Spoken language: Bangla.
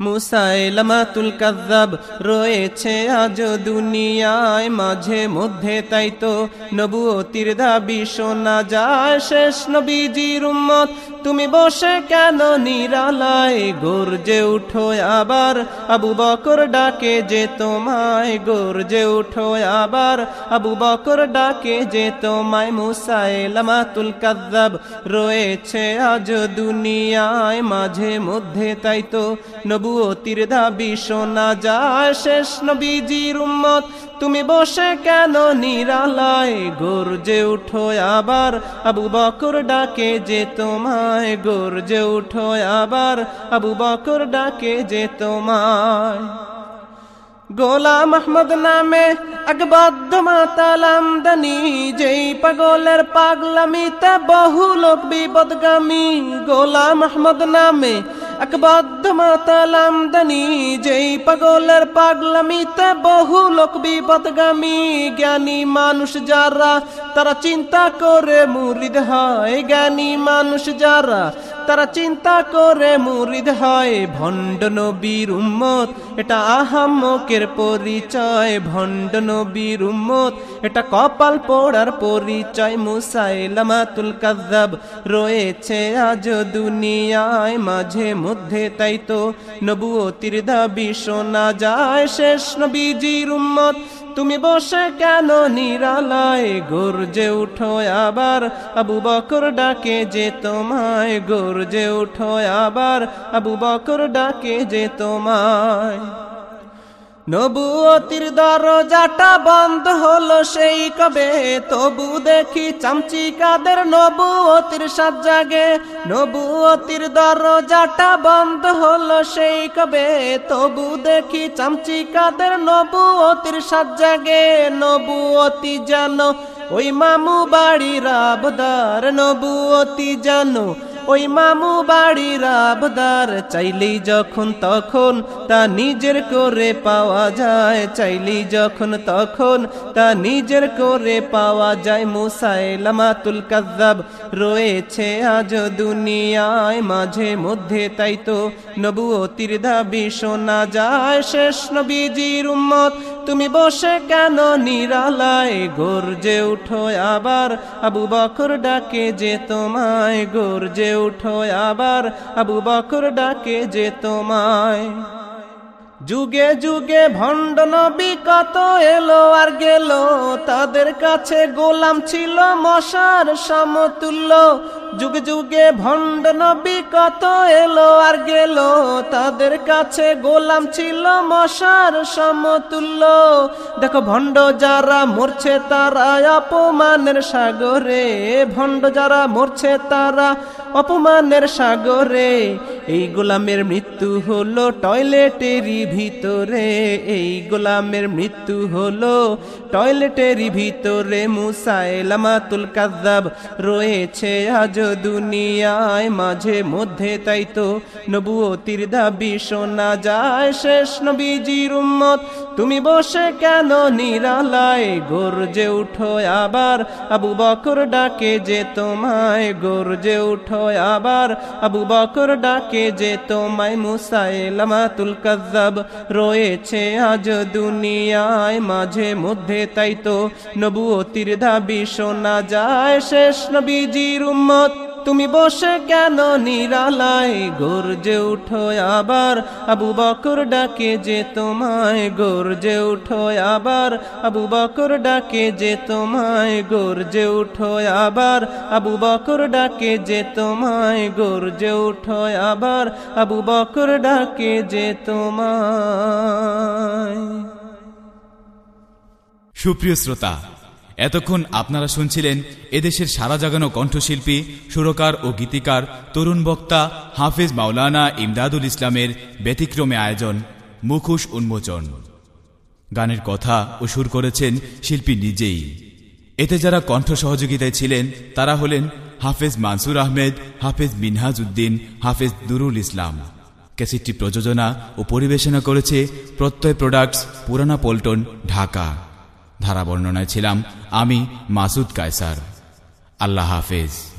মুসাইলামাতুল কাদ্দাব রয়েছে আজ দুনিয়ায়, মাঝে মধ্যে তাই তো নবুয়তির দাবি শোনা যায়। শেষ নবীজির উম্মত, তুমি বসে কেন নিরালায়? গর্জে উঠো আবার, আবু বকর ডাকে যে তোমায়। গর্জে উঠো আবার, আবু বকর ডাকে যে তোমায়। মুসাইলামাতুল কাদ্দাব রয়েছে আজ দুনিয়ায়, মাঝে মধ্যে তাই তো নবুয়তির দাবি শোনা যায় শেষ নবীজির উম্মত। তুমি বসে কেন নিরালায়? গর্জে উঠো আবার। আবু বকর ডাকে যে তোমায়, গর্জে উঠো আবার। আবু বকর ডাকে যে তোমায়। গোলাম আহমদ নামে এক বদ্ধ মাতালামদানি যেই পাগলের পাগলামিতে বহু লোক বিপদগামী। গোলাম আহমদ নামে এক মাতালাম দানি, যেই পাগলের পাগলামিতে বহু লোক বিপদগামী, জ্ঞানী মানুষ যারা, তারা চিন্তা করে মুরিদ হয়। জ্ঞানী মানুষ যারা তারা চিন্তা করে মুরিদ হয় ভণ্ড নবীর উম্মত। এটা আহাম্মকের পরিচয়, ভণ্ড নবীর উম্মত। এটা কপাল পোড়ার পরিচয়, মুসাইলামাতুল কাদ্দাব রয়েছে আজ দুনিয়ায় মাঝে মধ্যে, তাই তো নবুয়তির দাবি শোনা যায় শেষ নবীজির উম্মত। তুমি বসে কেন নিরালায়? গর্জে উঠো আবার। আবু বকর ডাকে যে তোমায়। গর্জে উঠো আবার। আবু বকর ডাকে যে তোমায়। নবুয়তির দরজাটা বন্ধ হলো সেই কবে? তবু দেখি চামচি কাদের নবুয়তির সাত জাগে। নবুয়তির দরজাটা বন্ধ হলো সেই কবে? তবু দেখি চামচি কাদের নবুয়তির সাত জাগে। নবুয়তি জানো ওই মামু বাড়ির আবদার, নবুয়তি জানো ওই মামু বাড়ির আবদার চাইলেই যখন তখন তা নিজের করে পাওয়া যায়। চাইলেই যখন তখন তা নিজের করে পাওয়া যায়। মুসাইলামাতুল কাদ্দাব রয়েছে আজ দুনিয়ায়, মাঝে মধ্যে তাই তো নবুয়তির দাবি শোনা যায়। শেষ নবীজির উম্মত তুমি বসে কেন নিরালায়? গর্জে উঠো আবার। আবু বকর ডাকে যে তোমায়। গর্জে উঠো আবার। আবু বকর ডাকে যে তোমায়। যুগে যুগে ভণ্ড নবী কত এলো আর গেল। তাদের কাছে গোলাম ছিল মশার সমতুল্য। যুগে যুগে ভণ্ড নবী কত এলো আর গেল। তাদের কাছে গোলাম ছিল মশার সমতুল্য। দেখো ভণ্ড যারা মরছে তারা অপমানের সাগরে। ভণ্ড যারা মরছে তারা অপমানের সাগরে। এই গোলামের মৃত্যু হলো টয়লেটেরই ভিতরে। এই গোলামের মৃত্যু হলো টয়লেটেরই ভিতরে। মুসাইলামাতুল কাদ্দাব রয়েছে আজ দুনিয়ায় মাঝে মধ্যে তাই তো নবু নবুয়তির দাবি শোনা যায়। শেষ নবীজির উম্মত, তুমি বসে কেন নিরালায়? গর্জে উঠো আবার, আবু বকর ডাকে যে তোমায়। গর্জে উঠো আবার, আবু বকর ডাকে যে তোমায়। মুসাইলামাতুল কাদ্দাব রয়েছে আজ দুনিয়ায়, মাঝে মধ্যে তাই তো নবু নবুয়তির দাবি শোনা যায়। শেষ নবীজির উম্মত তুমি বসে কেন নিরালায়? গর্জে উঠো আবার। আবু বকর ডাকে যে তোমায়, গর্জে উঠো আবার। আবু বকর ডাকে যে তোমায়, গর্জে উঠো আবার। আবু বকর ডাকে যে তোমায়, গর্জে উঠো আবার। আবু বকর ডাকে যে তোমায়। সুপ্রিয় শ্রোতা এতক্ষণ আপনারা শুনছিলেন এদেশের সারা জাগানো কণ্ঠশিল্পী, সুরকার ও গীতিকার, তরুণ বক্তা হাফিজ মাওলানা ইমদাদুল ইসলামের ব্যতিক্রমে আয়োজন, মুখোশ উন্মোচন। গানের কথা ও সুর করেছেন শিল্পী নিজেই। এতে যারা কণ্ঠ সহযোগিতায় ছিলেন, তারা হলেন হাফেজ মানসুর আহমেদ, হাফেজ মিনহাজ উদ্দিন হাফেজ নুরুল ইসলাম। ক্যাসেটটি প্রযোজনা ও পরিবেশনা করেছে প্রত্যয় প্রোডাক্টস, পুরানা পল্টন, ঢাকা। ধারা বর্ণনায় ছিলাম। আমি মাসুদ কায়সার। আল্লাহ হাফেজ।